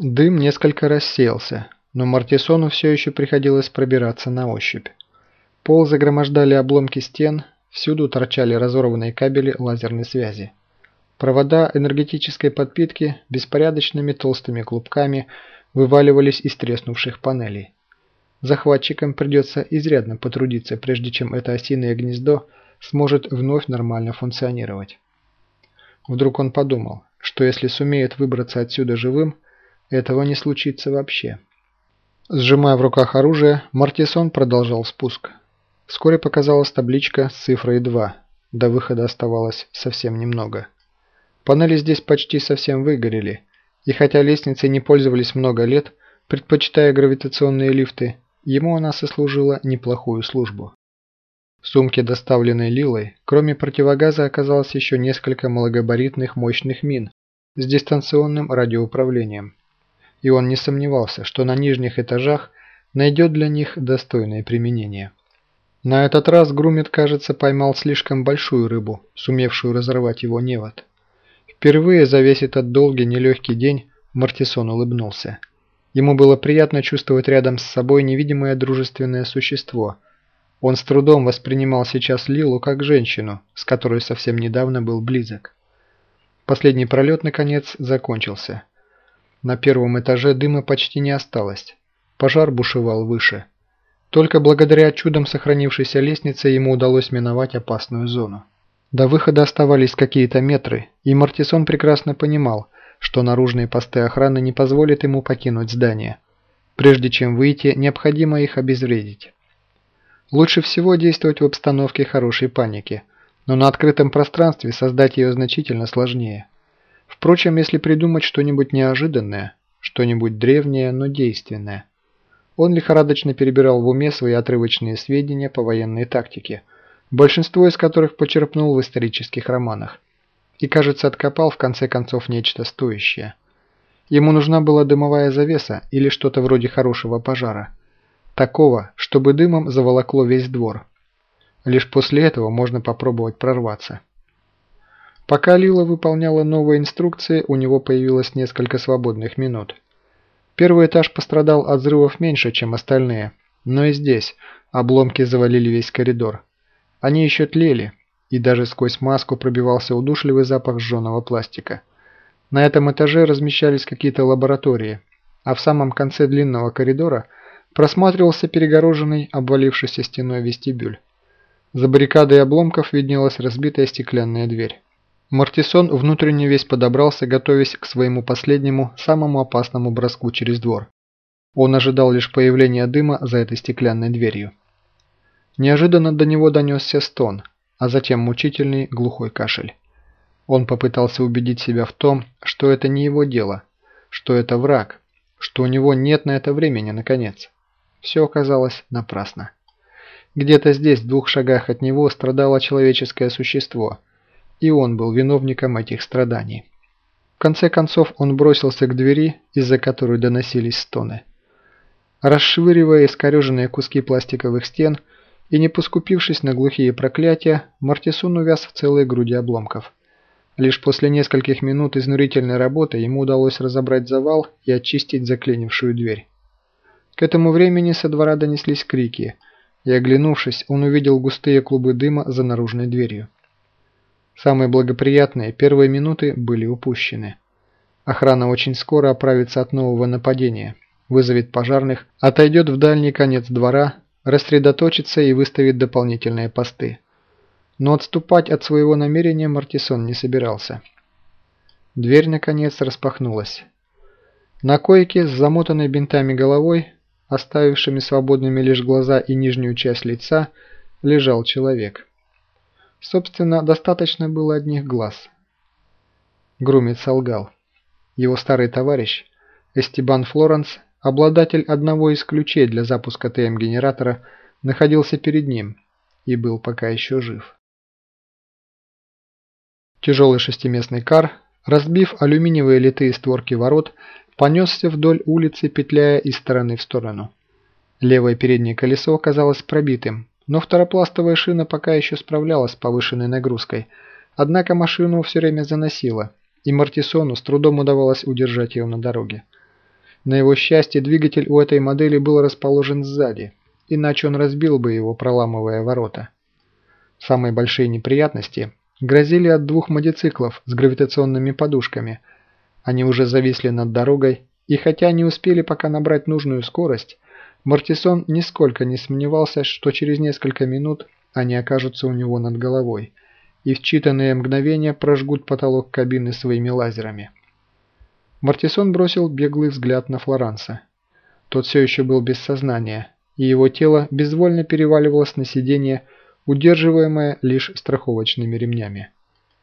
Дым несколько рассеялся, но Мартисону все еще приходилось пробираться на ощупь. Пол загромождали обломки стен, всюду торчали разорванные кабели лазерной связи. Провода энергетической подпитки беспорядочными толстыми клубками вываливались из треснувших панелей. Захватчикам придется изрядно потрудиться, прежде чем это осиное гнездо сможет вновь нормально функционировать. Вдруг он подумал, что если сумеет выбраться отсюда живым, этого не случится вообще. Сжимая в руках оружие, Мартисон продолжал спуск. Вскоре показалась табличка с цифрой 2. До выхода оставалось совсем немного. Панели здесь почти совсем выгорели, и хотя лестницы не пользовались много лет, предпочитая гравитационные лифты, ему она сослужила неплохую службу. В сумке, доставленной Лилой, кроме противогаза оказалось еще несколько малогабаритных мощных мин с дистанционным радиоуправлением. И он не сомневался, что на нижних этажах найдет для них достойное применение. На этот раз Грумит, кажется, поймал слишком большую рыбу, сумевшую разорвать его невод. Впервые за весь этот долгий нелегкий день Мартисон улыбнулся. Ему было приятно чувствовать рядом с собой невидимое дружественное существо – он с трудом воспринимал сейчас Лилу как женщину, с которой совсем недавно был близок. Последний пролет, наконец, закончился. На первом этаже дыма почти не осталось. Пожар бушевал выше. Только благодаря чудом сохранившейся лестнице ему удалось миновать опасную зону. До выхода оставались какие-то метры, и Мартисон прекрасно понимал, что наружные посты охраны не позволят ему покинуть здание. Прежде чем выйти, необходимо их обезвредить. Лучше всего действовать в обстановке хорошей паники, но на открытом пространстве создать ее значительно сложнее. Впрочем, если придумать что-нибудь неожиданное, что-нибудь древнее, но действенное. Он лихорадочно перебирал в уме свои отрывочные сведения по военной тактике, большинство из которых почерпнул в исторических романах, и, кажется, откопал в конце концов нечто стоящее. Ему нужна была дымовая завеса или что-то вроде хорошего пожара – Такого, чтобы дымом заволокло весь двор. Лишь после этого можно попробовать прорваться. Пока Лила выполняла новые инструкции, у него появилось несколько свободных минут. Первый этаж пострадал от взрывов меньше, чем остальные, но и здесь обломки завалили весь коридор. Они еще тлели, и даже сквозь маску пробивался удушливый запах сжженного пластика. На этом этаже размещались какие-то лаборатории, а в самом конце длинного коридора – просматривался перегороженный обвалившейся стеной вестибюль. За баррикадой обломков виднелась разбитая стеклянная дверь. Мартисон внутренне весь подобрался, готовясь к своему последнему, самому опасному броску через двор. Он ожидал лишь появления дыма за этой стеклянной дверью. Неожиданно до него донесся стон, а затем мучительный глухой кашель. Он попытался убедить себя в том, что это не его дело, что это враг, что у него нет на это времени, наконец. Все оказалось напрасно. Где-то здесь, в двух шагах от него, страдало человеческое существо, и он был виновником этих страданий. В конце концов он бросился к двери, из-за которой доносились стоны. Расшвыривая искореженные куски пластиковых стен и не поскупившись на глухие проклятия, Мартисун увяз в целой груди обломков. Лишь после нескольких минут изнурительной работы ему удалось разобрать завал и очистить заклинившую дверь. К этому времени со двора донеслись крики, и, оглянувшись, он увидел густые клубы дыма за наружной дверью. Самые благоприятные первые минуты были упущены. Охрана очень скоро оправится от нового нападения, вызовет пожарных, отойдет в дальний конец двора, рассредоточится и выставит дополнительные посты. Но отступать от своего намерения Мартисон не собирался. Дверь, наконец, распахнулась. На койке с замотанной бинтами головой оставившими свободными лишь глаза и нижнюю часть лица, лежал человек. Собственно, достаточно было одних глаз. Грумит солгал. Его старый товарищ, Эстебан Флоренс, обладатель одного из ключей для запуска ТМ-генератора, находился перед ним и был пока еще жив. Тяжелый шестиместный кар, разбив алюминиевые литые створки ворот, понесся вдоль улицы, петляя из стороны в сторону. Левое переднее колесо оказалось пробитым, но второпластовая шина пока еще справлялась с повышенной нагрузкой, однако машину все время заносило, и Мартисону с трудом удавалось удержать ее на дороге. На его счастье, двигатель у этой модели был расположен сзади, иначе он разбил бы его, проламывая ворота. Самые большие неприятности грозили от двух мотоциклов с гравитационными подушками. Они уже зависли над дорогой, и хотя не успели пока набрать нужную скорость, Мартисон нисколько не сомневался, что через несколько минут они окажутся у него над головой и в считанные мгновения прожгут потолок кабины своими лазерами. Мартисон бросил беглый взгляд на Флоранса. Тот все еще был без сознания, и его тело безвольно переваливалось на сиденье, удерживаемое лишь страховочными ремнями.